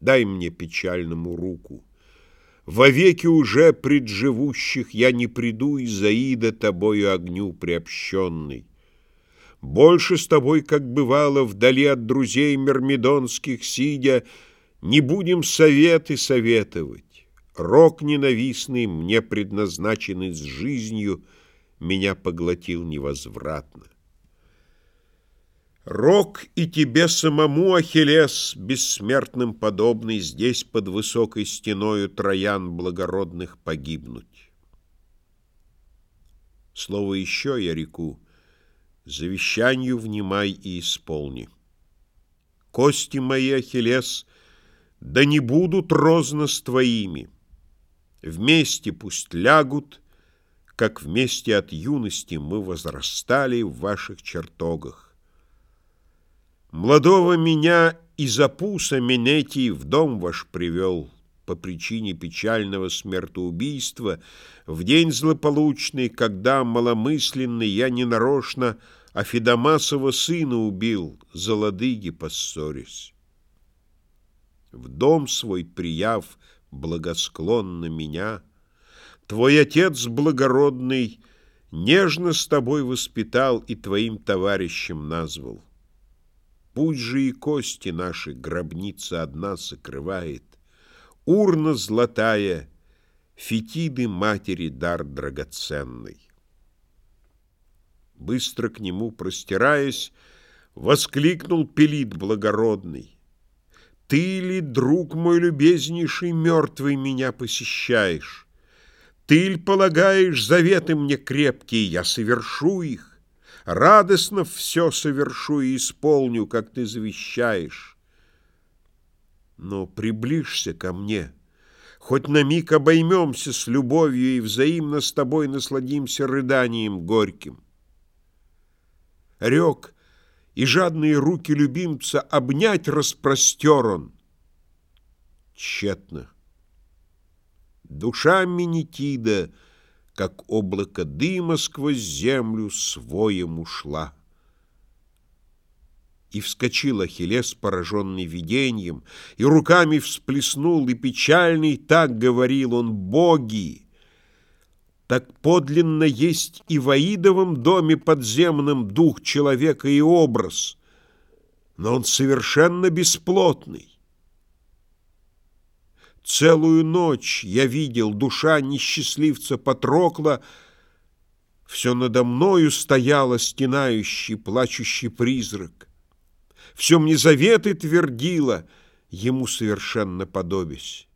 дай мне печальному руку. Вовеки уже пред живущих я не приду из Аида тобою огню приобщенный. Больше с тобой, как бывало, вдали от друзей мирмидонских сидя, не будем советы советовать. Рок ненавистный, мне предназначенный с жизнью, меня поглотил невозвратно. Рок и тебе самому, Ахиллес, бессмертным подобный, Здесь под высокой стеною троян благородных погибнуть. Слово еще я реку, завещанию внимай и исполни. Кости мои, Ахиллес, да не будут розно с твоими, Вместе пусть лягут, как вместе от юности мы возрастали в ваших чертогах. Молодого меня из Апуса Менетий в дом ваш привел по причине печального смертоубийства в день злополучный, когда маломысленный я ненарочно Афидамасова сына убил, за ладыги поссорясь. В дом свой прияв благосклонно меня, Твой отец благородный нежно с тобой воспитал и твоим товарищем назвал. Пусть же и кости наши гробница одна сокрывает, Урна золотая, фетиды матери дар драгоценный. Быстро к нему простираясь, Воскликнул Пелит благородный. Ты ли, друг мой любезнейший, Мертвый меня посещаешь? Ты ли полагаешь заветы мне крепкие, Я совершу их? Радостно все совершу и исполню, как ты завещаешь. Но приближься ко мне, хоть на миг обоймемся с любовью и взаимно с тобой насладимся рыданием горьким. Рек, и жадные руки любимца обнять распростер он. Тщетно. Душа Менетида — как облако дыма сквозь землю своем ушла. И вскочил Ахиллес, пораженный видением, и руками всплеснул, и печальный так говорил он, «Боги!» Так подлинно есть и в Аидовом доме подземном дух человека и образ, но он совершенно бесплотный. Целую ночь я видел, душа несчастливца Патрокла, Все надо мною стояла стенающий, плачущий призрак. Все мне заветы твердила, ему совершенно подобясь.